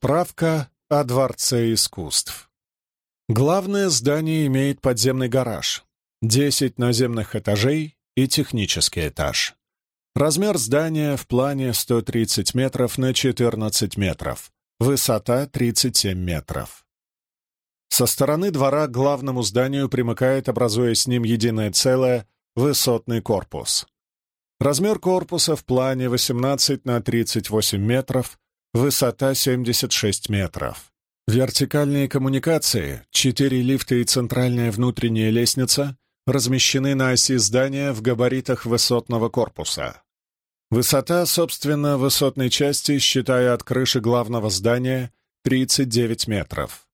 Справка о Дворце искусств. Главное здание имеет подземный гараж, 10 наземных этажей и технический этаж. Размер здания в плане 130 метров на 14 метров, высота 37 метров. Со стороны двора к главному зданию примыкает, образуя с ним единое целое, высотный корпус. Размер корпуса в плане 18 на 38 метров, Высота 76 метров. Вертикальные коммуникации, четыре лифта и центральная внутренняя лестница размещены на оси здания в габаритах высотного корпуса. Высота, собственно, высотной части, считая от крыши главного здания, 39 метров.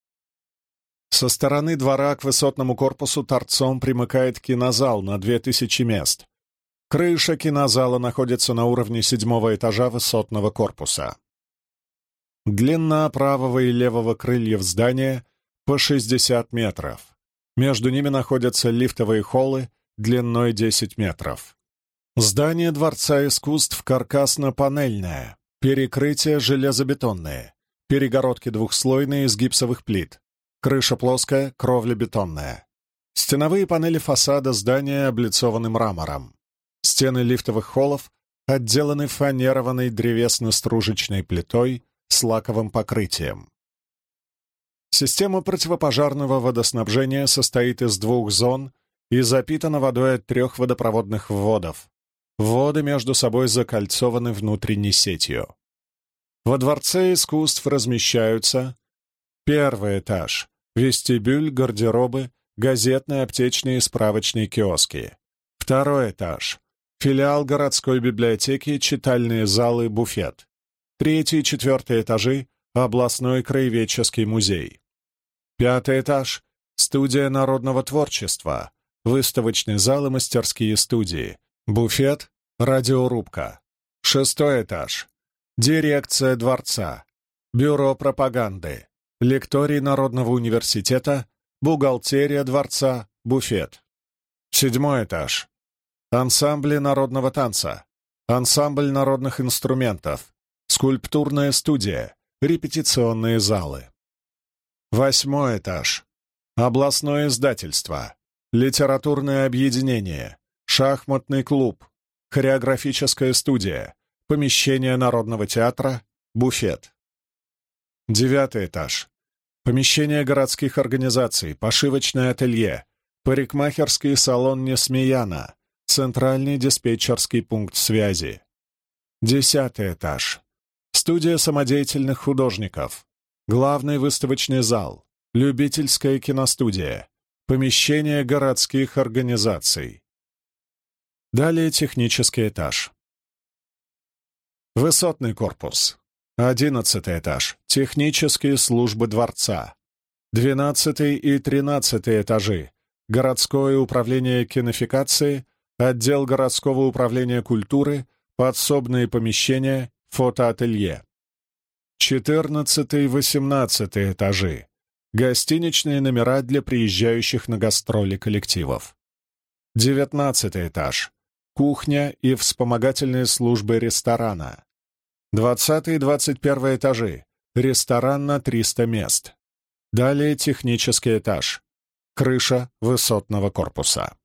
Со стороны двора к высотному корпусу торцом примыкает кинозал на 2000 мест. Крыша кинозала находится на уровне седьмого этажа высотного корпуса. Длина правого и левого крыльев здания по 60 метров. Между ними находятся лифтовые холлы длиной 10 метров. Здание Дворца искусств каркасно-панельное, перекрытие железобетонное, перегородки двухслойные из гипсовых плит, крыша плоская, кровля бетонная. Стеновые панели фасада здания облицованы мрамором. Стены лифтовых холлов отделаны фанерованной древесно-стружечной плитой с лаковым покрытием. Система противопожарного водоснабжения состоит из двух зон и запитана водой от трех водопроводных вводов. Воды между собой закольцованы внутренней сетью. Во Дворце искусств размещаются первый этаж — вестибюль, гардеробы, газетные, аптечные и справочные киоски. Второй этаж — филиал городской библиотеки, читальные залы, буфет. Третий и четвертый этажи — областной краеведческий музей. Пятый этаж — студия народного творчества, выставочный зал и мастерские студии, буфет, радиорубка. Шестой этаж — дирекция дворца, бюро пропаганды, лекторий Народного университета, бухгалтерия дворца, буфет. Седьмой этаж — ансамбли народного танца, ансамбль народных инструментов, скульптурная студия, репетиционные залы. Восьмой этаж. Областное издательство, литературное объединение, шахматный клуб, хореографическая студия, помещение Народного театра, буфет. Девятый этаж. Помещение городских организаций, пошивочное ателье, парикмахерский салон Несмеяна, центральный диспетчерский пункт связи. Десятый этаж. Студия самодеятельных художников. Главный выставочный зал. Любительская киностудия. Помещение городских организаций. Далее технический этаж. Высотный корпус. Одиннадцатый этаж. Технические службы дворца. Двенадцатый и тринадцатый этажи. Городское управление кинофикации, отдел городского управления культуры, подсобные помещения, Фотоателье. 14-18 этажи. Гостиничные номера для приезжающих на гастроли коллективов. 19 этаж. Кухня и вспомогательные службы ресторана. 20 и 21 этажи. Ресторан на 300 мест. Далее технический этаж. Крыша высотного корпуса.